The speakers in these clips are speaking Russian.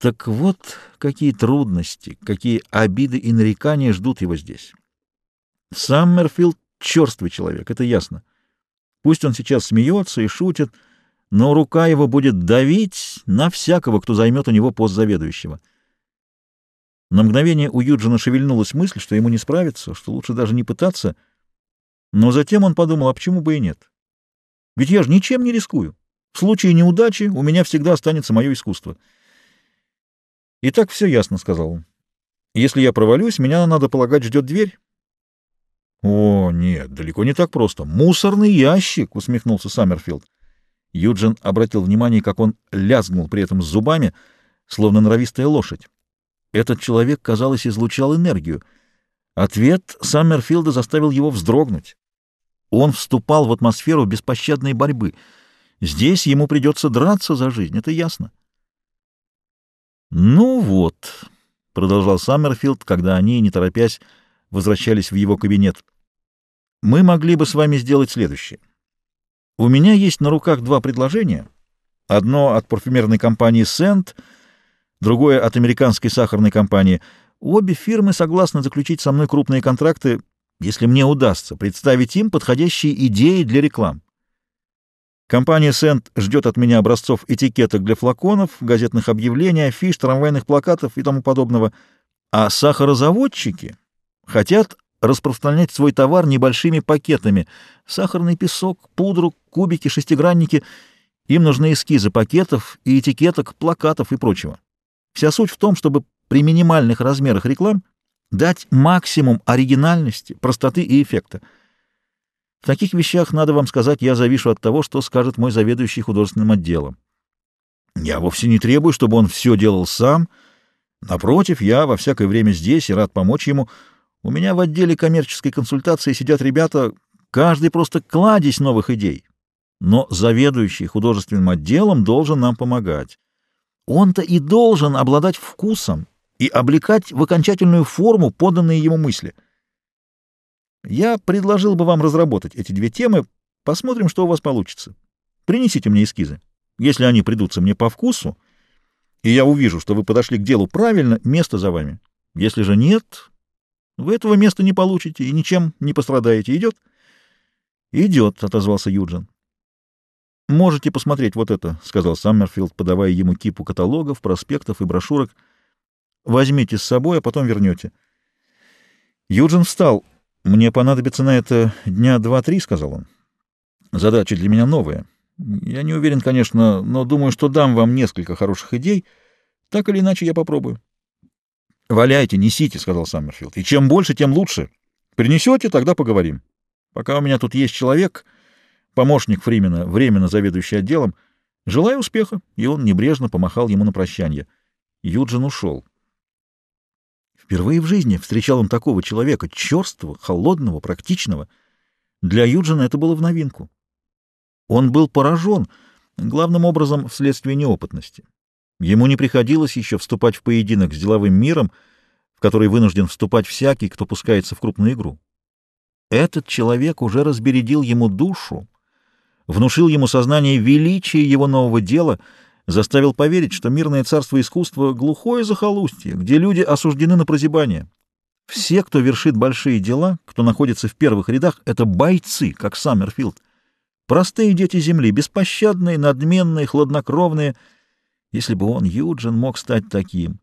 Так вот, какие трудности, какие обиды и нарекания ждут его здесь. Саммерфилд — черствый человек, это ясно. Пусть он сейчас смеется и шутит, но рука его будет давить на всякого, кто займет у него пост заведующего. На мгновение у Юджина шевельнулась мысль, что ему не справиться, что лучше даже не пытаться, но затем он подумал, а почему бы и нет? Ведь я же ничем не рискую. В случае неудачи у меня всегда останется мое искусство. — И так все ясно, — сказал он. — Если я провалюсь, меня, надо полагать, ждет дверь. — О, нет, далеко не так просто. Мусорный ящик, — усмехнулся Саммерфилд. Юджин обратил внимание, как он лязгнул при этом зубами, словно норовистая лошадь. Этот человек, казалось, излучал энергию. Ответ Саммерфилда заставил его вздрогнуть. Он вступал в атмосферу беспощадной борьбы. Здесь ему придется драться за жизнь, это ясно. «Ну вот», — продолжал Саммерфилд, когда они, не торопясь, возвращались в его кабинет, — «мы могли бы с вами сделать следующее. У меня есть на руках два предложения. Одно от парфюмерной компании «Сент», другое от американской сахарной компании. Обе фирмы согласны заключить со мной крупные контракты, если мне удастся представить им подходящие идеи для реклам. Компания «Сент» ждет от меня образцов этикеток для флаконов, газетных объявлений, афиш, трамвайных плакатов и тому подобного, а сахарозаводчики хотят распространять свой товар небольшими пакетами. Сахарный песок, пудру, кубики, шестигранники. Им нужны эскизы пакетов и этикеток, плакатов и прочего. Вся суть в том, чтобы при минимальных размерах реклам дать максимум оригинальности, простоты и эффекта. В таких вещах, надо вам сказать, я завишу от того, что скажет мой заведующий художественным отделом. Я вовсе не требую, чтобы он все делал сам. Напротив, я во всякое время здесь и рад помочь ему — у меня в отделе коммерческой консультации сидят ребята, каждый просто кладезь новых идей. Но заведующий художественным отделом должен нам помогать. Он-то и должен обладать вкусом и облекать в окончательную форму поданные ему мысли. Я предложил бы вам разработать эти две темы, посмотрим, что у вас получится. Принесите мне эскизы. Если они придутся мне по вкусу, и я увижу, что вы подошли к делу правильно, место за вами. Если же нет, вы этого места не получите и ничем не пострадаете. Идет? Идет, — отозвался Юджин. Можете посмотреть вот это, — сказал Саммерфилд, подавая ему кипу каталогов, проспектов и брошюрок. Возьмите с собой, а потом вернете. Юджин встал. Мне понадобится на это дня два-три, — сказал он. Задача для меня новая. Я не уверен, конечно, но думаю, что дам вам несколько хороших идей. Так или иначе я попробую. «Валяйте, несите», — сказал Саммерфилд. «И чем больше, тем лучше. Принесете, тогда поговорим. Пока у меня тут есть человек, помощник Фримена, временно заведующий отделом, желаю успеха». И он небрежно помахал ему на прощание. Юджин ушел. Впервые в жизни встречал он такого человека, черствого, холодного, практичного. Для Юджина это было в новинку. Он был поражен, главным образом вследствие неопытности. Ему не приходилось еще вступать в поединок с деловым миром, в который вынужден вступать всякий, кто пускается в крупную игру. Этот человек уже разбередил ему душу, внушил ему сознание величия его нового дела, заставил поверить, что мирное царство искусства — глухое захолустье, где люди осуждены на прозябание. Все, кто вершит большие дела, кто находится в первых рядах, — это бойцы, как Саммерфилд. Простые дети земли, беспощадные, надменные, хладнокровные — если бы он, Юджин, мог стать таким,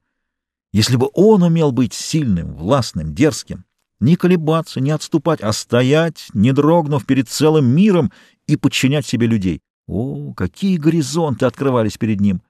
если бы он умел быть сильным, властным, дерзким, не колебаться, не отступать, а стоять, не дрогнув перед целым миром и подчинять себе людей. О, какие горизонты открывались перед ним!